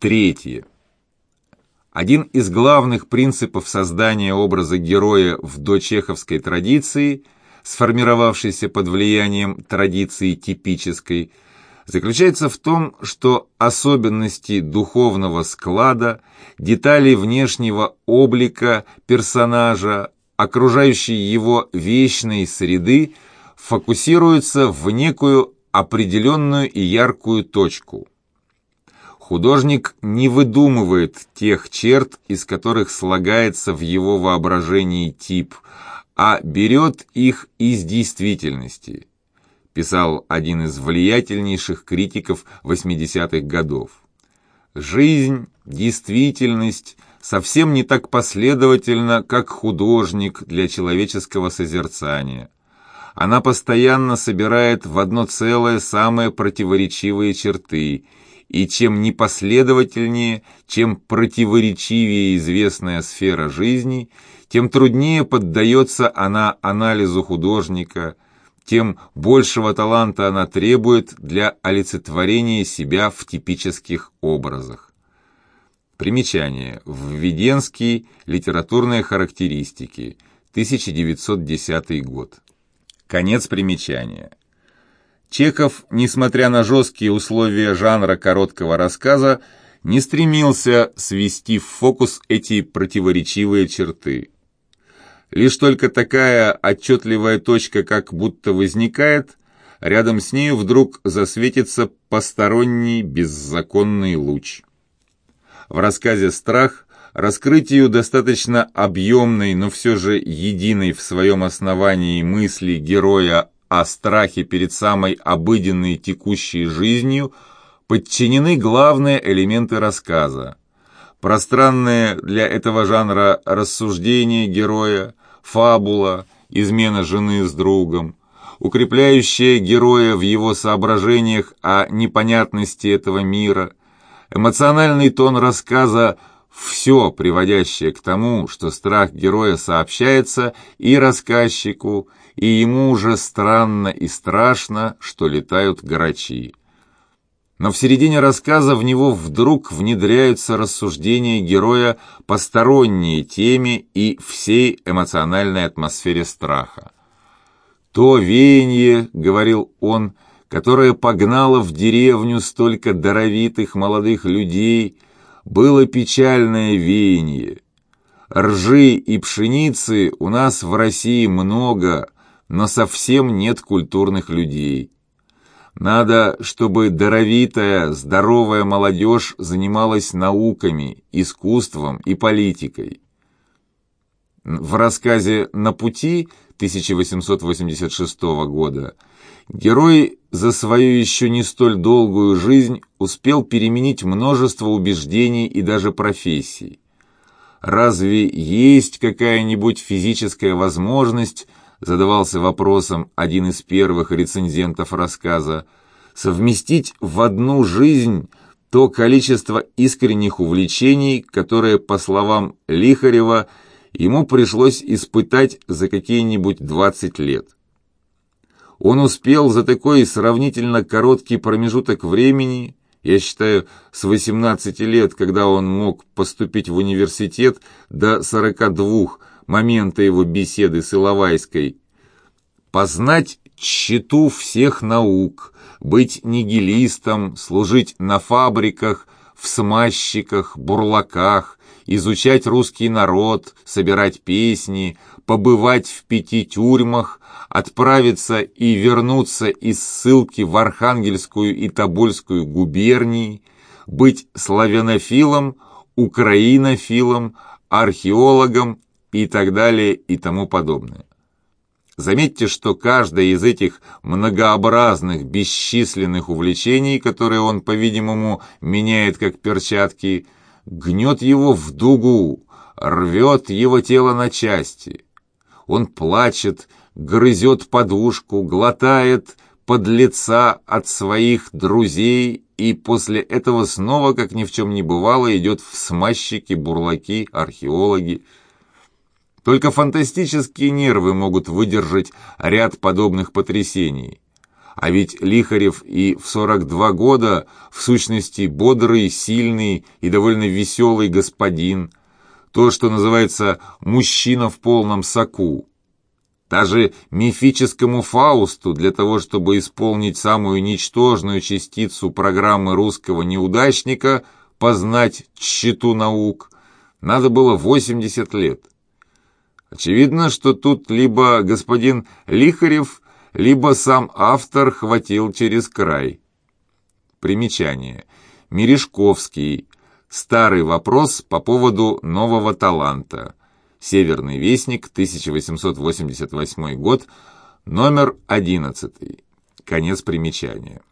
Третье. Один из главных принципов создания образа героя в дочеховской традиции, сформировавшейся под влиянием традиции типической, заключается в том, что особенности духовного склада, детали внешнего облика персонажа, окружающей его вечной среды фокусируются в некую определенную и яркую точку. Художник не выдумывает тех черт, из которых слагается в его воображении тип, а берет их из действительности, писал один из влиятельнейших критиков 80-х годов. Жизнь, действительность совсем не так последовательна, как художник для человеческого созерцания. Она постоянно собирает в одно целое самые противоречивые черты – и чем непоследовательнее, чем противоречивее известная сфера жизни, тем труднее поддается она анализу художника, тем большего таланта она требует для олицетворения себя в типических образах. Примечание. Введенский. Литературные характеристики. 1910 год. Конец примечания. Чехов, несмотря на жесткие условия жанра короткого рассказа, не стремился свести в фокус эти противоречивые черты. Лишь только такая отчетливая точка как будто возникает, рядом с нею вдруг засветится посторонний беззаконный луч. В рассказе «Страх» раскрытию достаточно объемной, но все же единой в своем основании мысли героя о страхе перед самой обыденной текущей жизнью подчинены главные элементы рассказа. Пространные для этого жанра рассуждения героя, фабула, измена жены с другом, укрепляющая героя в его соображениях о непонятности этого мира, эмоциональный тон рассказа все приводящее к тому, что страх героя сообщается и рассказчику, и ему уже странно и страшно, что летают грачи. Но в середине рассказа в него вдруг внедряются рассуждения героя посторонние теме и всей эмоциональной атмосфере страха. «То веяние, — говорил он, — которое погнало в деревню столько даровитых молодых людей, было печальное веяние. Ржи и пшеницы у нас в России много, но совсем нет культурных людей. Надо, чтобы даровитая, здоровая молодежь занималась науками, искусством и политикой. В рассказе «На пути» 1886 года герой за свою еще не столь долгую жизнь успел переменить множество убеждений и даже профессий. Разве есть какая-нибудь физическая возможность задавался вопросом один из первых рецензентов рассказа, совместить в одну жизнь то количество искренних увлечений, которое, по словам Лихарева, ему пришлось испытать за какие-нибудь 20 лет. Он успел за такой сравнительно короткий промежуток времени, я считаю, с 18 лет, когда он мог поступить в университет, до 42 момента его беседы с Иловайской, познать тщету всех наук, быть нигилистом, служить на фабриках, в смазчиках, бурлаках, изучать русский народ, собирать песни, побывать в пяти тюрьмах, отправиться и вернуться из ссылки в Архангельскую и Тобольскую губернии, быть славянофилом, украинофилом, археологом и так далее и тому подобное. Заметьте, что каждое из этих многообразных, бесчисленных увлечений, которые он, по-видимому, меняет как перчатки, гнет его в дугу, рвет его тело на части. Он плачет, грызет подушку, глотает под лица от своих друзей и после этого снова, как ни в чем не бывало, идет в смазчики, бурлаки, археологи. Только фантастические нервы могут выдержать ряд подобных потрясений. А ведь Лихарев и в 42 года, в сущности, бодрый, сильный и довольно веселый господин. То, что называется «мужчина в полном соку». Даже мифическому Фаусту для того, чтобы исполнить самую ничтожную частицу программы русского неудачника, познать тщету наук, надо было 80 лет. Очевидно, что тут либо господин Лихарев, либо сам автор хватил через край. Примечание. Мережковский. Старый вопрос по поводу нового таланта. Северный вестник, 1888 год, номер 11. Конец примечания.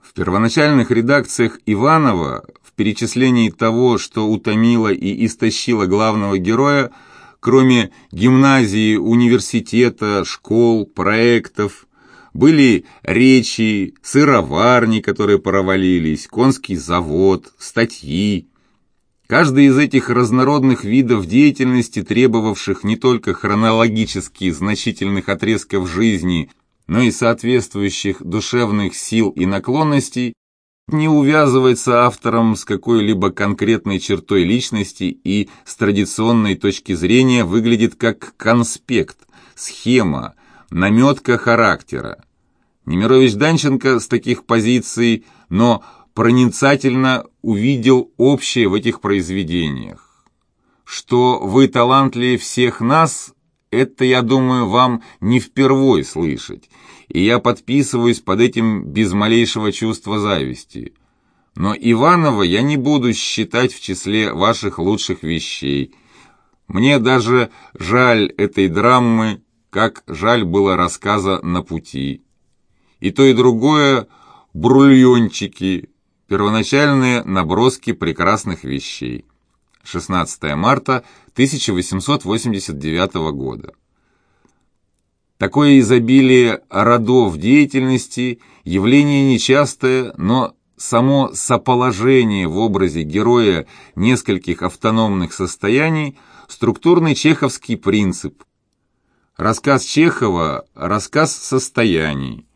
В первоначальных редакциях Иванова в перечислении того, что утомило и истощило главного героя, кроме гимназии, университета, школ, проектов, были речи, сыроварни, которые провалились, конский завод, статьи, Каждый из этих разнородных видов деятельности, требовавших не только хронологически значительных отрезков жизни, но и соответствующих душевных сил и наклонностей, не увязывается автором с какой-либо конкретной чертой личности и с традиционной точки зрения выглядит как конспект, схема, наметка характера. Немирович Данченко с таких позиций, но проницательно увидел общее в этих произведениях. Что вы талантливее всех нас, это, я думаю, вам не впервой слышать, и я подписываюсь под этим без малейшего чувства зависти. Но Иванова я не буду считать в числе ваших лучших вещей. Мне даже жаль этой драмы, как жаль было рассказа «На пути». И то, и другое – брульончики, Первоначальные наброски прекрасных вещей. 16 марта 1889 года. Такое изобилие родов деятельности – явление нечастое, но само соположение в образе героя нескольких автономных состояний – структурный чеховский принцип. Рассказ Чехова – рассказ состояний.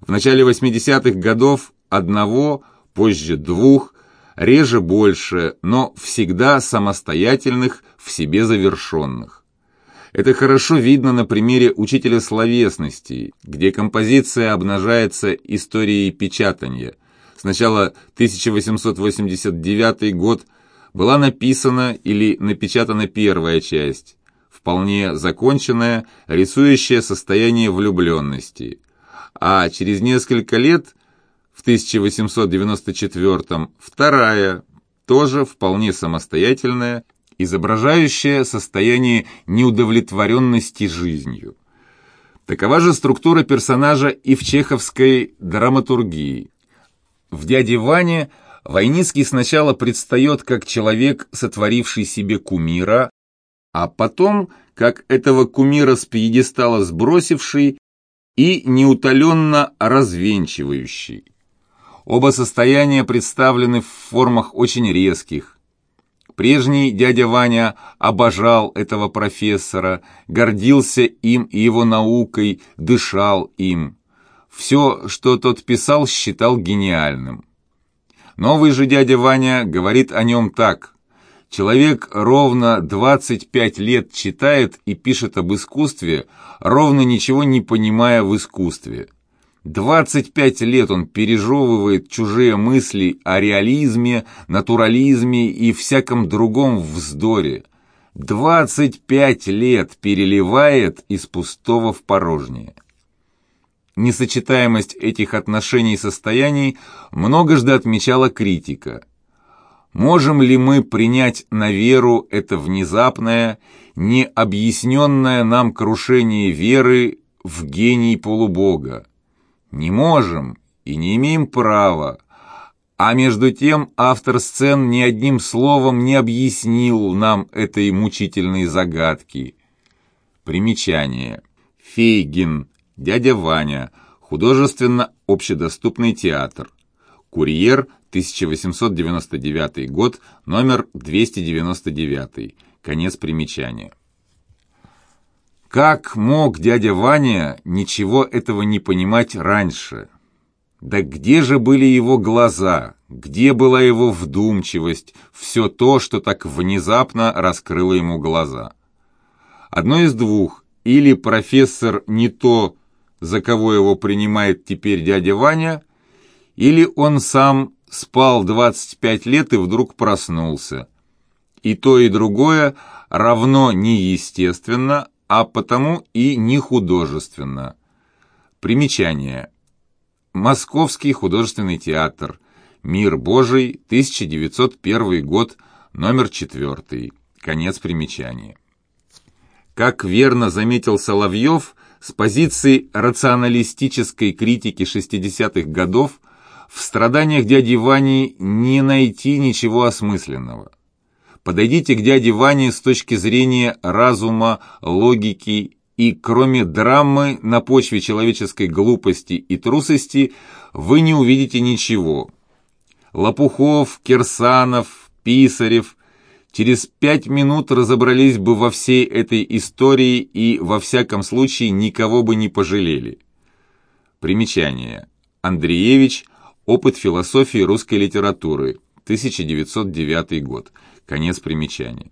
В начале 80-х годов одного – позже двух, реже больше, но всегда самостоятельных, в себе завершенных. Это хорошо видно на примере учителя словесности, где композиция обнажается историей печатания. Сначала 1889 год была написана или напечатана первая часть, вполне законченная, рисующая состояние влюбленности. А через несколько лет в 1894 вторая, тоже вполне самостоятельная, изображающая состояние неудовлетворенности жизнью. Такова же структура персонажа и в чеховской драматургии. В «Дяде Ване» Войницкий сначала предстает как человек, сотворивший себе кумира, а потом, как этого кумира с пьедестала сбросивший и неутоленно развенчивающий. Оба состояния представлены в формах очень резких. Прежний дядя Ваня обожал этого профессора, гордился им и его наукой, дышал им. Все, что тот писал, считал гениальным. Новый же дядя Ваня говорит о нем так. Человек ровно 25 лет читает и пишет об искусстве, ровно ничего не понимая в искусстве. 25 лет он пережевывает чужие мысли о реализме, натурализме и всяком другом вздоре. 25 лет переливает из пустого в порожнее. Несочетаемость этих отношений и состояний многожды отмечала критика. Можем ли мы принять на веру это внезапное, необъясненное нам крушение веры в гений полубога? Не можем и не имеем права. А между тем автор сцен ни одним словом не объяснил нам этой мучительной загадки. Примечание. Фейгин, дядя Ваня, художественно-общедоступный театр. Курьер, 1899 год, номер 299. Конец примечания. Как мог дядя Ваня ничего этого не понимать раньше? Да где же были его глаза, где была его вдумчивость, все то, что так внезапно раскрыло ему глаза? Одно из двух, или профессор не то, за кого его принимает теперь дядя Ваня, или он сам спал 25 лет и вдруг проснулся. И то, и другое равно неестественно, а потому и не художественно. Примечание. Московский художественный театр. Мир Божий, 1901 год, номер 4. Конец примечания. Как верно заметил Соловьев, с позиции рационалистической критики 60-х годов в страданиях дяди Вани не найти ничего осмысленного. Подойдите к дяде Ване с точки зрения разума, логики и кроме драмы на почве человеческой глупости и трусости вы не увидите ничего. Лопухов, Кирсанов, Писарев через пять минут разобрались бы во всей этой истории и во всяком случае никого бы не пожалели. Примечание. Андреевич. Опыт философии русской литературы. 1909 год. Конец примечания.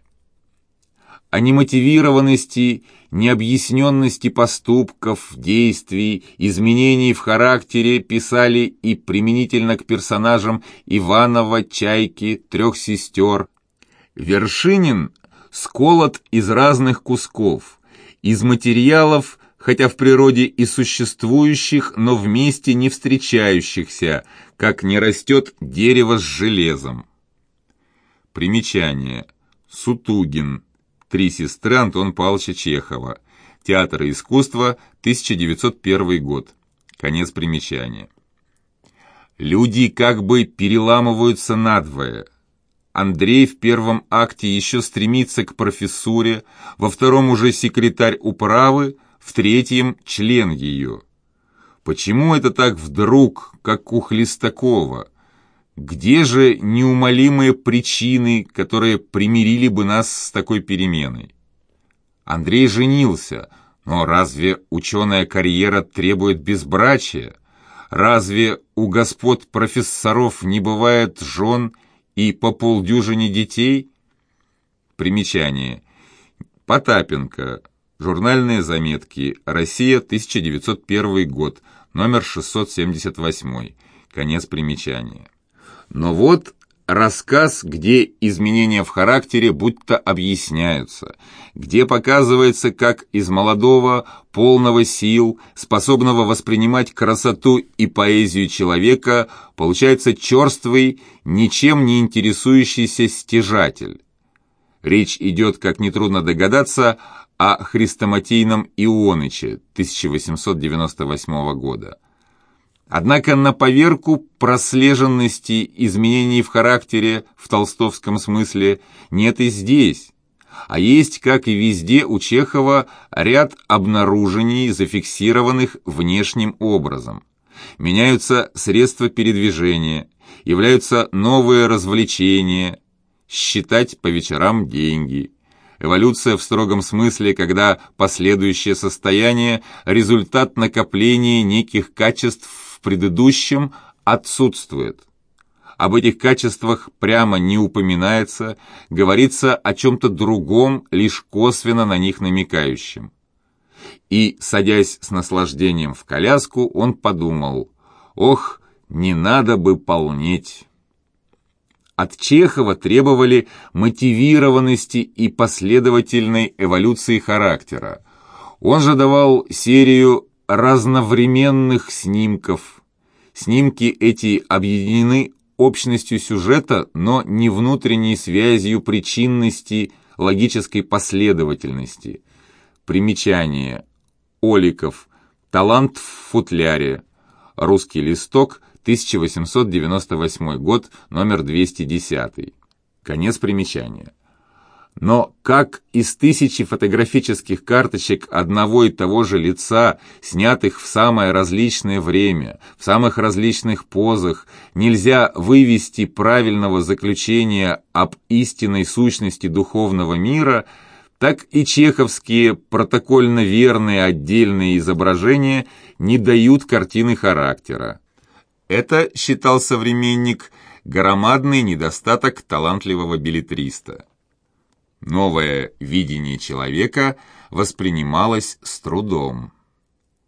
О немотивированности, необъясненности поступков, действий, изменений в характере писали и применительно к персонажам Иванова, Чайки, трех сестер. Вершинин сколот из разных кусков, из материалов, хотя в природе и существующих, но вместе не встречающихся, как не растет дерево с железом. Примечание. Сутугин. Три сестры Антон Павловича Чехова. Театр искусства, 1901 год. Конец примечания. Люди как бы переламываются надвое. Андрей в первом акте еще стремится к профессуре, во втором уже секретарь управы, в третьем – член ее. Почему это так вдруг, как у Хлестакова? Где же неумолимые причины, которые примирили бы нас с такой переменой? Андрей женился, но разве ученая карьера требует безбрачия? Разве у господ профессоров не бывает жен и по полдюжине детей? Примечание. Потапенко. Журнальные заметки. Россия, 1901 год. Номер 678. Конец примечания. Но вот рассказ, где изменения в характере будто объясняются, где показывается, как из молодого, полного сил, способного воспринимать красоту и поэзию человека, получается черствый, ничем не интересующийся стяжатель. Речь идет, как нетрудно догадаться, о хрестоматийном Ионыче 1898 года. Однако на поверку прослеженности изменений в характере в толстовском смысле нет и здесь, а есть, как и везде у Чехова, ряд обнаружений, зафиксированных внешним образом. Меняются средства передвижения, являются новые развлечения, считать по вечерам деньги. Эволюция в строгом смысле, когда последующее состояние – результат накопления неких качеств предыдущем отсутствует. Об этих качествах прямо не упоминается, говорится о чем-то другом, лишь косвенно на них намекающем. И, садясь с наслаждением в коляску, он подумал, «Ох, не надо бы полнеть». От Чехова требовали мотивированности и последовательной эволюции характера. Он же давал серию разновременных снимков. Снимки эти объединены общностью сюжета, но не внутренней связью причинности, логической последовательности. Примечание. Оликов. Талант в футляре. Русский листок. 1898 год, номер 210. Конец примечания. Но как из тысячи фотографических карточек одного и того же лица, снятых в самое различное время, в самых различных позах, нельзя вывести правильного заключения об истинной сущности духовного мира, так и чеховские протокольно верные отдельные изображения не дают картины характера. Это, считал современник, громадный недостаток талантливого билетриста. Новое видение человека воспринималось с трудом.